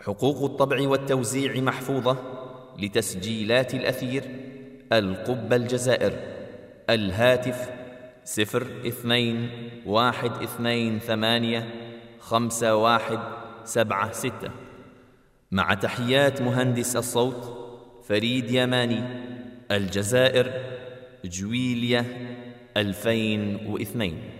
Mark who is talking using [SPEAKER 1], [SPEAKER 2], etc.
[SPEAKER 1] حقوق الطبع والتوزيع محفوظة لتسجيلات الأثير القبة الجزائر. الهاتف صفر اثنين واحد اثنين ثمانية خمسة واحد سبعة ستة. مع تحيات مهندس الصوت فريد يماني الجزائر جويليا 2002